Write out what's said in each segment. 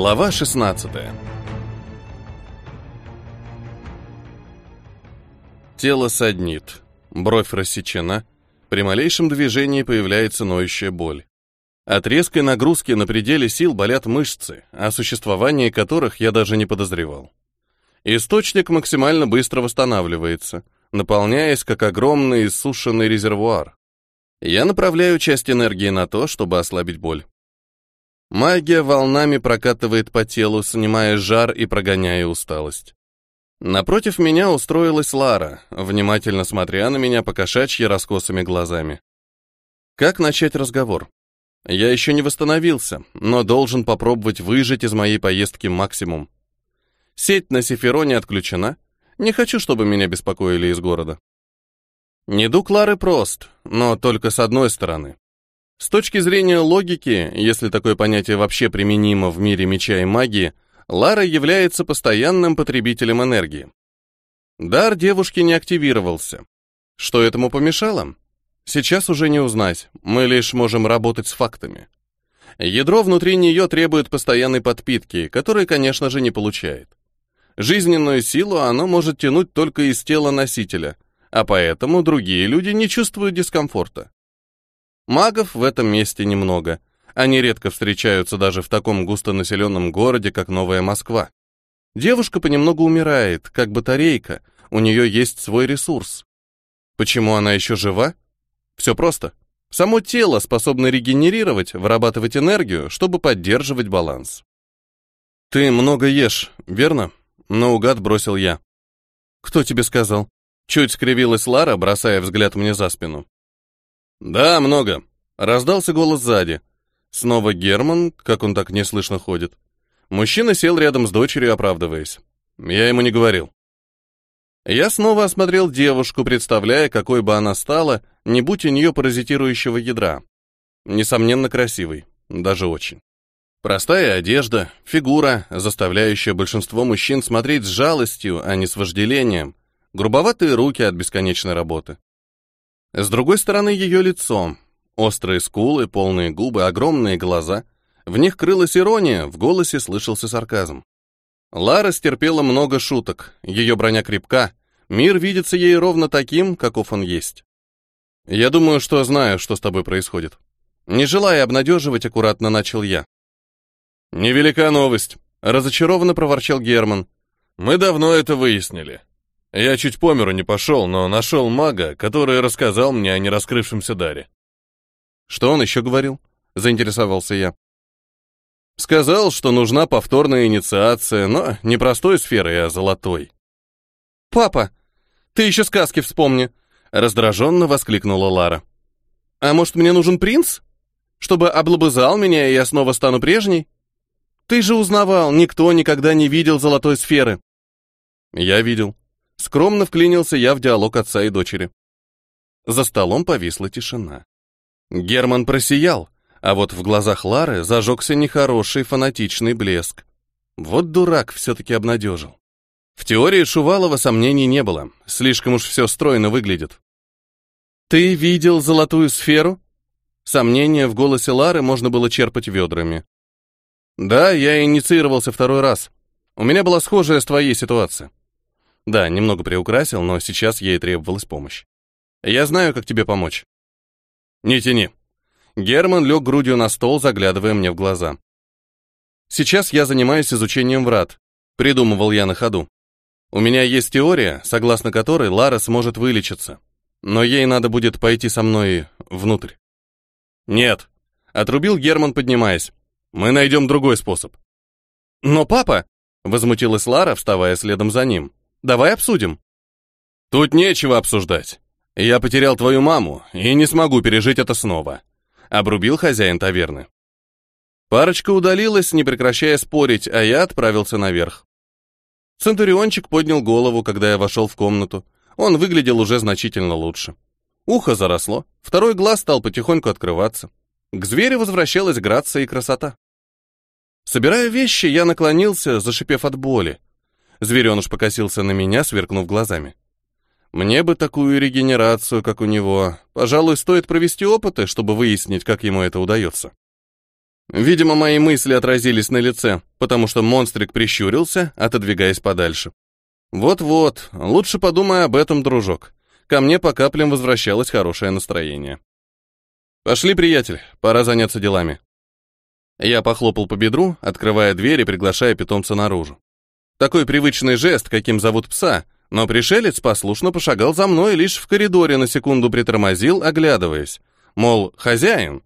Глава 16 Тело саднит, бровь рассечена, при малейшем движении появляется ноющая боль. От резкой нагрузки на пределе сил болят мышцы, о существовании которых я даже не подозревал. Источник максимально быстро восстанавливается, наполняясь как огромный иссушенный резервуар. Я направляю часть энергии на то, чтобы ослабить боль. Магия волнами прокатывает по телу, снимая жар и прогоняя усталость. Напротив меня устроилась Лара, внимательно смотря на меня по кошачьи раскосыми глазами. Как начать разговор? Я еще не восстановился, но должен попробовать выжать из моей поездки максимум. Сеть на Сефероне отключена. Не хочу, чтобы меня беспокоили из города. Недуг Лары прост, но только с одной стороны. С точки зрения логики, если такое понятие вообще применимо в мире меча и магии, Лара является постоянным потребителем энергии. Дар девушки не активировался. Что этому помешало? Сейчас уже не узнать, мы лишь можем работать с фактами. Ядро внутри нее требует постоянной подпитки, которой, конечно же, не получает. Жизненную силу оно может тянуть только из тела носителя, а поэтому другие люди не чувствуют дискомфорта. Магов в этом месте немного. Они редко встречаются даже в таком густонаселенном городе, как Новая Москва. Девушка понемногу умирает, как батарейка, у нее есть свой ресурс. Почему она еще жива? Все просто. Само тело способно регенерировать, вырабатывать энергию, чтобы поддерживать баланс. Ты много ешь, верно? Наугад бросил я. «Кто тебе сказал?» Чуть скривилась Лара, бросая взгляд мне за спину. «Да, много», — раздался голос сзади. Снова Герман, как он так неслышно ходит. Мужчина сел рядом с дочерью, оправдываясь. Я ему не говорил. Я снова осмотрел девушку, представляя, какой бы она стала, не будь у нее паразитирующего ядра. Несомненно, красивой, даже очень. Простая одежда, фигура, заставляющая большинство мужчин смотреть с жалостью, а не с вожделением, грубоватые руки от бесконечной работы. С другой стороны ее лицо, острые скулы, полные губы, огромные глаза. В них крылась ирония, в голосе слышался сарказм. Лара стерпела много шуток, ее броня крепка, мир видится ей ровно таким, каков он есть. Я думаю, что знаю, что с тобой происходит. Не желая обнадеживать, аккуратно начал я. «Невелика новость», — разочарованно проворчал Герман. «Мы давно это выяснили. Я чуть по миру не пошел, но нашел мага, который рассказал мне о нераскрывшемся даре». «Что он еще говорил?» — заинтересовался я. Сказал, что нужна повторная инициация, но не простой сферой, а золотой. «Папа, ты еще сказки вспомни!» — раздраженно воскликнула Лара. «А может, мне нужен принц? Чтобы облобызал меня, и я снова стану прежней?» Ты же узнавал, никто никогда не видел золотой сферы. Я видел. Скромно вклинился я в диалог отца и дочери. За столом повисла тишина. Герман просиял, а вот в глазах Лары зажегся нехороший фанатичный блеск. Вот дурак все-таки обнадежил. В теории Шувалова сомнений не было, слишком уж все стройно выглядит. «Ты видел золотую сферу?» Сомнения в голосе Лары можно было черпать ведрами. Да, я инициировался второй раз. У меня была схожая с твоей ситуация. Да, немного приукрасил, но сейчас ей требовалась помощь. Я знаю, как тебе помочь. Не тяни. Герман лег грудью на стол, заглядывая мне в глаза. Сейчас я занимаюсь изучением врат. Придумывал я на ходу. У меня есть теория, согласно которой Лара сможет вылечиться. Но ей надо будет пойти со мной внутрь. Нет. Отрубил Герман, поднимаясь. Мы найдем другой способ. Но папа, возмутилась Лара, вставая следом за ним. Давай обсудим. Тут нечего обсуждать. Я потерял твою маму и не смогу пережить это снова, обрубил хозяин таверны. Парочка удалилась, не прекращая спорить, а я отправился наверх. Центуриончик поднял голову, когда я вошел в комнату. Он выглядел уже значительно лучше. Ухо заросло, второй глаз стал потихоньку открываться. К зверю возвращалась грация и красота. Собирая вещи, я наклонился, зашипев от боли. Звереныш покосился на меня, сверкнув глазами. Мне бы такую регенерацию, как у него. Пожалуй, стоит провести опыты, чтобы выяснить, как ему это удается. Видимо, мои мысли отразились на лице, потому что монстрик прищурился, отодвигаясь подальше. Вот-вот, лучше подумай об этом, дружок. Ко мне по каплям возвращалось хорошее настроение. Пошли, приятель, пора заняться делами. Я похлопал по бедру, открывая дверь и приглашая питомца наружу. Такой привычный жест, каким зовут пса, но пришелец послушно пошагал за мной, лишь в коридоре на секунду притормозил, оглядываясь. Мол, хозяин,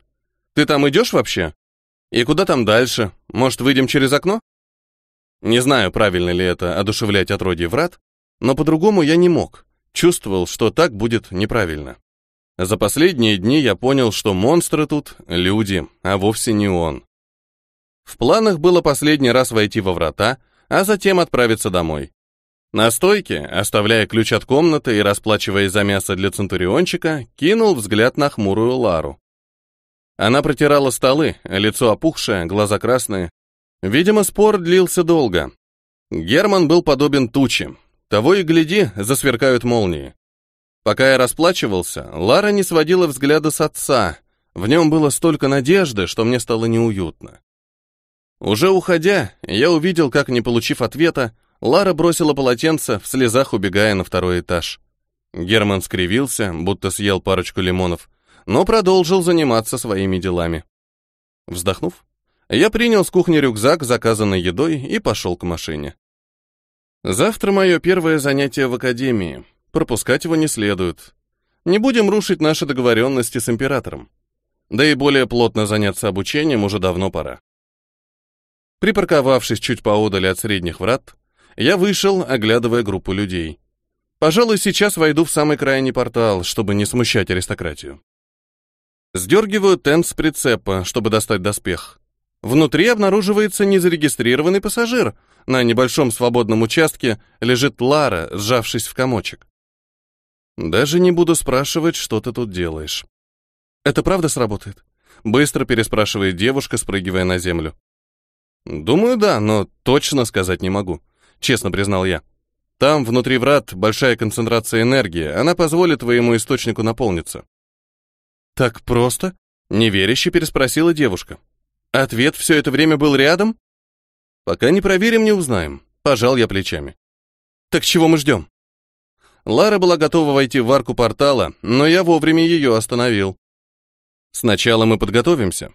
ты там идешь вообще? И куда там дальше? Может, выйдем через окно? Не знаю, правильно ли это одушевлять отродье врат, но по-другому я не мог. Чувствовал, что так будет неправильно. За последние дни я понял, что монстры тут — люди, а вовсе не он. В планах было последний раз войти во врата, а затем отправиться домой. На стойке, оставляя ключ от комнаты и расплачиваясь за мясо для центуриончика, кинул взгляд на хмурую Лару. Она протирала столы, лицо опухшее, глаза красные. Видимо, спор длился долго. Герман был подобен туче. Того и гляди, засверкают молнии. Пока я расплачивался, Лара не сводила взгляда с отца. В нем было столько надежды, что мне стало неуютно. Уже уходя, я увидел, как, не получив ответа, Лара бросила полотенце, в слезах убегая на второй этаж. Герман скривился, будто съел парочку лимонов, но продолжил заниматься своими делами. Вздохнув, я принял с кухни рюкзак, заказанный едой, и пошел к машине. Завтра мое первое занятие в академии. Пропускать его не следует. Не будем рушить наши договоренности с императором. Да и более плотно заняться обучением уже давно пора. Припарковавшись чуть поодаль от средних врат, я вышел, оглядывая группу людей. Пожалуй, сейчас войду в самый крайний портал, чтобы не смущать аристократию. Сдергиваю тент с прицепа, чтобы достать доспех. Внутри обнаруживается незарегистрированный пассажир. На небольшом свободном участке лежит Лара, сжавшись в комочек. Даже не буду спрашивать, что ты тут делаешь. Это правда сработает? Быстро переспрашивает девушка, спрыгивая на землю. Думаю, да, но точно сказать не могу. Честно признал я. Там, внутри врат, большая концентрация энергии. Она позволит твоему источнику наполниться. «Так просто?» — неверяще переспросила девушка. «Ответ все это время был рядом?» «Пока не проверим, не узнаем», — пожал я плечами. «Так чего мы ждем?» Лара была готова войти в арку портала, но я вовремя ее остановил. «Сначала мы подготовимся».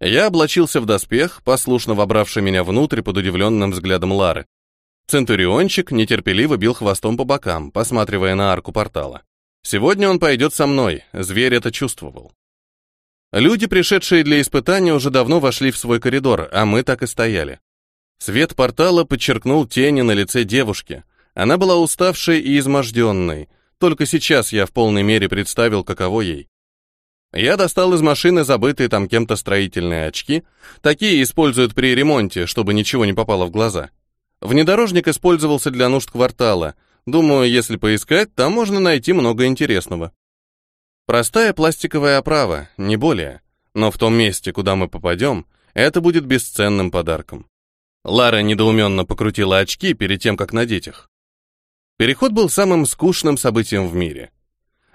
Я облачился в доспех, послушно вобравший меня внутрь под удивленным взглядом Лары. Центуриончик нетерпеливо бил хвостом по бокам, посматривая на арку портала. Сегодня он пойдет со мной, зверь это чувствовал. Люди, пришедшие для испытания, уже давно вошли в свой коридор, а мы так и стояли. Свет портала подчеркнул тени на лице девушки. Она была уставшей и изможденной. Только сейчас я в полной мере представил, каково ей. Я достал из машины забытые там кем-то строительные очки. Такие используют при ремонте, чтобы ничего не попало в глаза. Внедорожник использовался для нужд квартала — Думаю, если поискать, там можно найти много интересного. Простая пластиковая оправа, не более. Но в том месте, куда мы попадем, это будет бесценным подарком. Лара недоуменно покрутила очки перед тем, как надеть их. Переход был самым скучным событием в мире.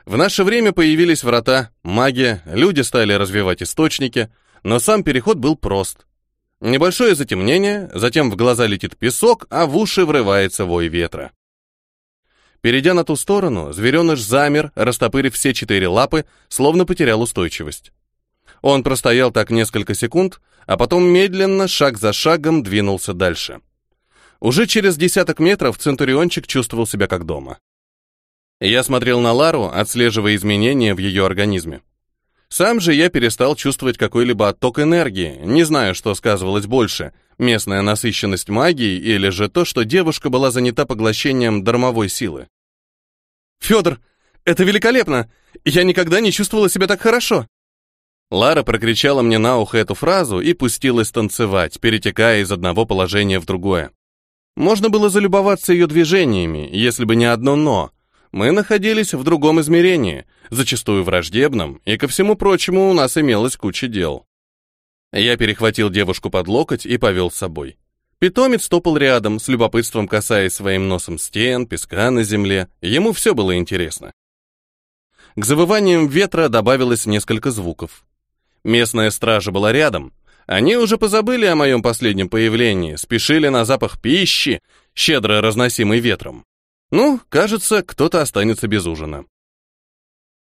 В наше время появились врата, магия, люди стали развивать источники, но сам переход был прост. Небольшое затемнение, затем в глаза летит песок, а в уши врывается вой ветра. Перейдя на ту сторону, звереныш замер, растопырив все четыре лапы, словно потерял устойчивость. Он простоял так несколько секунд, а потом медленно, шаг за шагом, двинулся дальше. Уже через десяток метров Центуриончик чувствовал себя как дома. Я смотрел на Лару, отслеживая изменения в ее организме. Сам же я перестал чувствовать какой-либо отток энергии, не знаю, что сказывалось больше, местная насыщенность магии или же то, что девушка была занята поглощением дармовой силы. «Федор, это великолепно! Я никогда не чувствовала себя так хорошо!» Лара прокричала мне на ухо эту фразу и пустилась танцевать, перетекая из одного положения в другое. Можно было залюбоваться ее движениями, если бы не одно «но». Мы находились в другом измерении, зачастую враждебном, и ко всему прочему у нас имелось куча дел. Я перехватил девушку под локоть и повел с собой. Питомец топал рядом, с любопытством касаясь своим носом стен, песка на земле. Ему все было интересно. К завываниям ветра добавилось несколько звуков. Местная стража была рядом. Они уже позабыли о моем последнем появлении, спешили на запах пищи, щедро разносимый ветром. Ну, кажется, кто-то останется без ужина.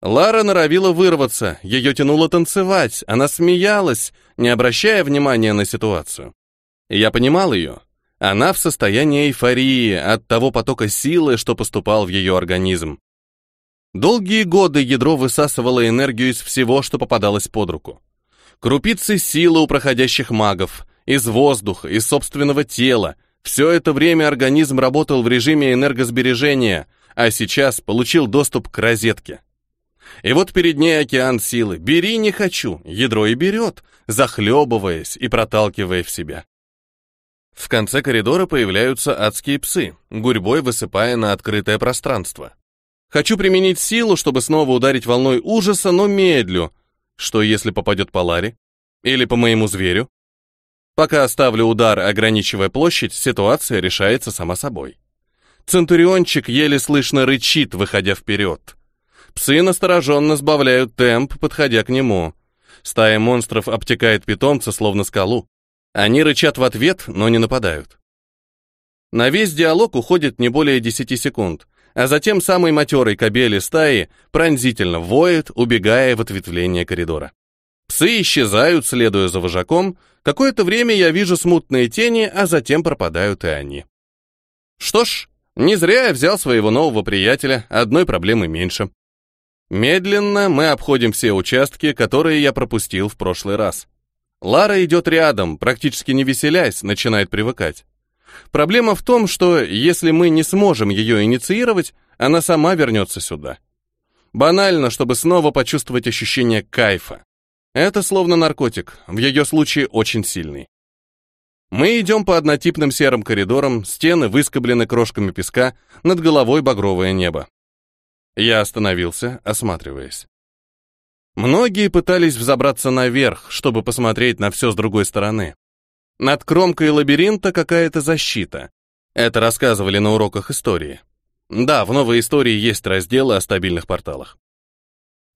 Лара норовила вырваться, ее тянуло танцевать, она смеялась, не обращая внимания на ситуацию. Я понимал ее. Она в состоянии эйфории от того потока силы, что поступал в ее организм. Долгие годы ядро высасывало энергию из всего, что попадалось под руку. Крупицы силы у проходящих магов, из воздуха, из собственного тела. Все это время организм работал в режиме энергосбережения, а сейчас получил доступ к розетке. И вот перед ней океан силы. Бери не хочу, ядро и берет, захлебываясь и проталкивая в себя. В конце коридора появляются адские псы, гурьбой высыпая на открытое пространство. Хочу применить силу, чтобы снова ударить волной ужаса, но медлю. Что если попадет по Ларе? Или по моему зверю? Пока оставлю удар, ограничивая площадь, ситуация решается сама собой. Центуриончик еле слышно рычит, выходя вперед. Псы настороженно сбавляют темп, подходя к нему. Стая монстров обтекает питомца, словно скалу. Они рычат в ответ, но не нападают. На весь диалог уходит не более 10 секунд, а затем самый матерый кобели стаи пронзительно воет, убегая в ответвление коридора. Псы исчезают, следуя за вожаком. Какое-то время я вижу смутные тени, а затем пропадают и они. Что ж, не зря я взял своего нового приятеля, одной проблемы меньше. Медленно мы обходим все участки, которые я пропустил в прошлый раз. Лара идет рядом, практически не веселясь, начинает привыкать. Проблема в том, что если мы не сможем ее инициировать, она сама вернется сюда. Банально, чтобы снова почувствовать ощущение кайфа. Это словно наркотик, в ее случае очень сильный. Мы идем по однотипным серым коридорам, стены выскоблены крошками песка, над головой багровое небо. Я остановился, осматриваясь. Многие пытались взобраться наверх, чтобы посмотреть на все с другой стороны. Над кромкой лабиринта какая-то защита. Это рассказывали на уроках истории. Да, в новой истории есть разделы о стабильных порталах.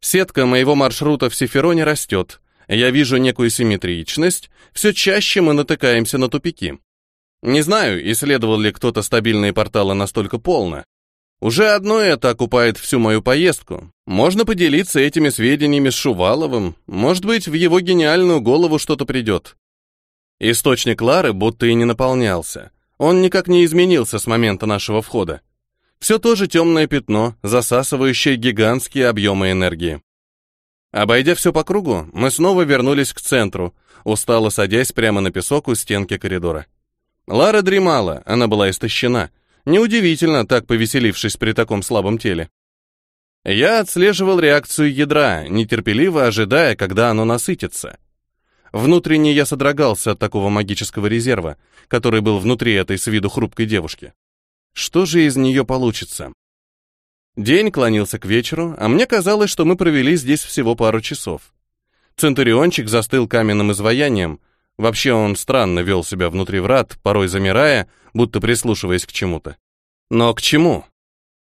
Сетка моего маршрута в Сефероне растет. Я вижу некую симметричность. Все чаще мы натыкаемся на тупики. Не знаю, исследовал ли кто-то стабильные порталы настолько полно. Уже одно это окупает всю мою поездку. Можно поделиться этими сведениями с Шуваловым. Может быть, в его гениальную голову что-то придет. Источник Лары будто и не наполнялся. Он никак не изменился с момента нашего входа. Все то же темное пятно, засасывающее гигантские объемы энергии. Обойдя все по кругу, мы снова вернулись к центру, устало садясь прямо на песок у стенки коридора. Лара дремала, она была истощена. Неудивительно, так повеселившись при таком слабом теле. Я отслеживал реакцию ядра, нетерпеливо ожидая, когда оно насытится. Внутренне я содрогался от такого магического резерва, который был внутри этой с виду хрупкой девушки. Что же из нее получится? День клонился к вечеру, а мне казалось, что мы провели здесь всего пару часов. Центуриончик застыл каменным изваянием. Вообще он странно вел себя внутри врат, порой замирая, будто прислушиваясь к чему-то. Но к чему?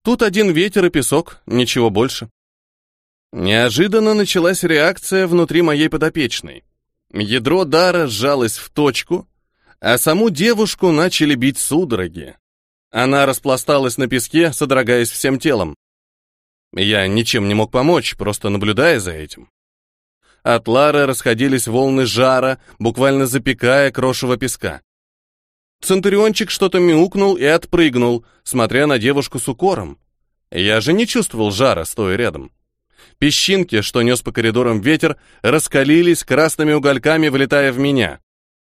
Тут один ветер и песок, ничего больше. Неожиданно началась реакция внутри моей подопечной. Ядро дара сжалось в точку, а саму девушку начали бить судороги. Она распласталась на песке, содрогаясь всем телом. Я ничем не мог помочь, просто наблюдая за этим. От Лары расходились волны жара, буквально запекая крошево песка. Центуриончик что-то мяукнул и отпрыгнул, смотря на девушку с укором. Я же не чувствовал жара, стоя рядом. Песчинки, что нес по коридорам ветер, раскалились красными угольками, влетая в меня.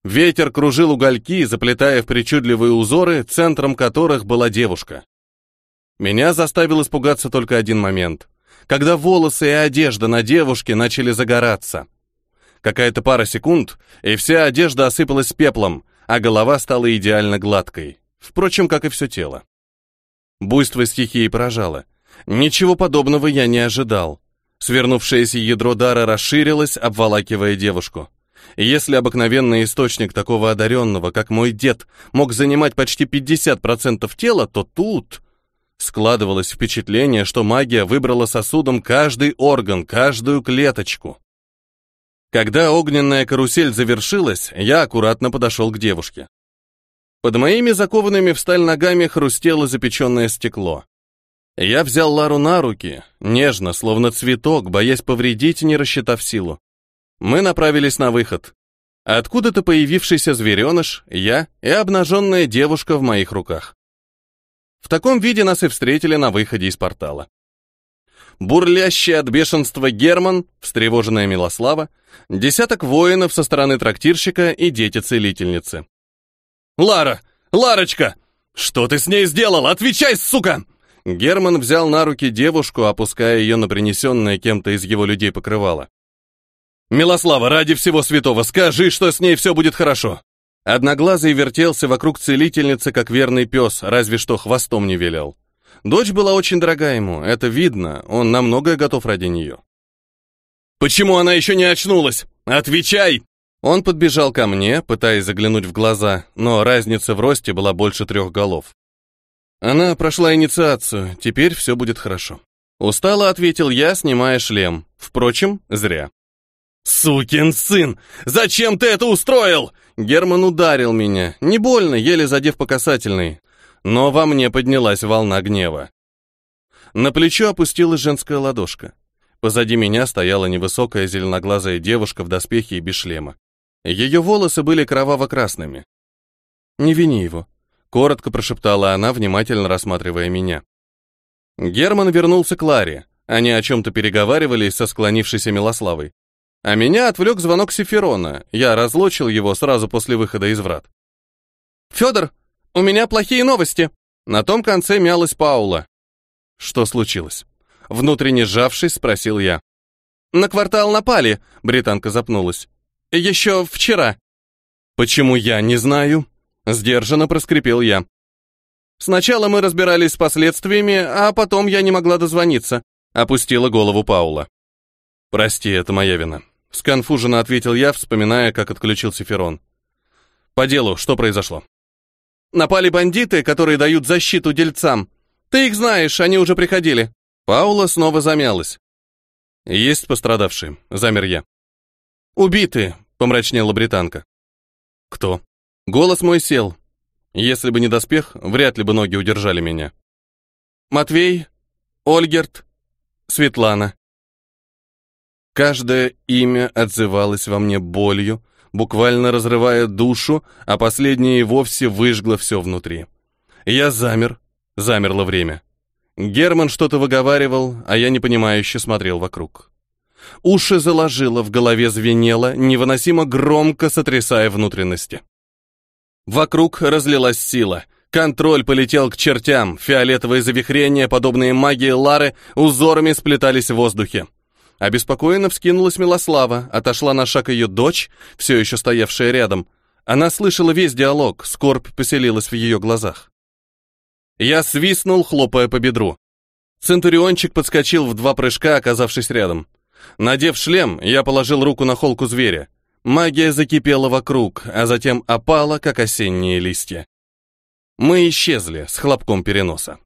Ветер кружил угольки, заплетая в причудливые узоры, центром которых была девушка. Меня заставил испугаться только один момент. Когда волосы и одежда на девушке начали загораться. Какая-то пара секунд, и вся одежда осыпалась пеплом, а голова стала идеально гладкой. Впрочем, как и все тело. Буйство стихии поражало. Ничего подобного я не ожидал. Свернувшееся ядро дара расширилось, обволакивая девушку. Если обыкновенный источник такого одаренного, как мой дед, мог занимать почти 50% тела, то тут складывалось впечатление, что магия выбрала сосудом каждый орган, каждую клеточку. Когда огненная карусель завершилась, я аккуратно подошел к девушке. Под моими закованными в сталь ногами хрустело запеченное стекло. Я взял Лару на руки, нежно, словно цветок, боясь повредить, не рассчитав силу. Мы направились на выход. Откуда-то появившийся звереныш, я и обнаженная девушка в моих руках. В таком виде нас и встретили на выходе из портала бурлящий от бешенства Герман, встревоженная Милослава, десяток воинов со стороны трактирщика и дети-целительницы. «Лара! Ларочка! Что ты с ней сделал? Отвечай, сука!» Герман взял на руки девушку, опуская ее на принесенное кем-то из его людей покрывало. «Милослава, ради всего святого, скажи, что с ней все будет хорошо!» Одноглазый вертелся вокруг целительницы, как верный пес, разве что хвостом не вилял. Дочь была очень дорога ему, это видно, он на многое готов ради нее. «Почему она еще не очнулась? Отвечай!» Он подбежал ко мне, пытаясь заглянуть в глаза, но разница в росте была больше трех голов. Она прошла инициацию, теперь все будет хорошо. Устало ответил я, снимая шлем. Впрочем, зря. «Сукин сын! Зачем ты это устроил?» Герман ударил меня, не больно, еле задев по касательной, но во мне поднялась волна гнева. На плечо опустилась женская ладошка. Позади меня стояла невысокая зеленоглазая девушка в доспехе и без шлема. Ее волосы были кроваво-красными. «Не вини его», — коротко прошептала она, внимательно рассматривая меня. Герман вернулся к Ларе. Они о чем-то переговаривались со склонившейся Милославой. А меня отвлек звонок Сеферона. Я разлочил его сразу после выхода из врат. «Федор!» «У меня плохие новости!» На том конце мялась Паула. «Что случилось?» Внутренне сжавшись, спросил я. «На квартал напали», — британка запнулась. «Еще вчера». «Почему я не знаю?» Сдержанно проскрипел я. «Сначала мы разбирались с последствиями, а потом я не могла дозвониться», — опустила голову Паула. «Прости, это моя вина», — сконфуженно ответил я, вспоминая, как отключил Сиферон. «По делу, что произошло?» Напали бандиты, которые дают защиту дельцам. Ты их знаешь, они уже приходили». Паула снова замялась. «Есть пострадавшие», — замер я. «Убиты», — помрачнела британка. «Кто?» Голос мой сел. Если бы не доспех, вряд ли бы ноги удержали меня. «Матвей, Ольгерт, Светлана». Каждое имя отзывалось во мне болью, буквально разрывая душу, а последнее и вовсе выжгло все внутри. Я замер, замерло время. Герман что-то выговаривал, а я непонимающе смотрел вокруг. Уши заложило, в голове звенело, невыносимо громко сотрясая внутренности. Вокруг разлилась сила. Контроль полетел к чертям, фиолетовые завихрения, подобные магии Лары, узорами сплетались в воздухе. Обеспокоенно вскинулась Милослава, отошла на шаг ее дочь, все еще стоявшая рядом. Она слышала весь диалог, скорбь поселилась в ее глазах. Я свистнул, хлопая по бедру. Центуриончик подскочил в два прыжка, оказавшись рядом. Надев шлем, я положил руку на холку зверя. Магия закипела вокруг, а затем опала, как осенние листья. Мы исчезли с хлопком переноса.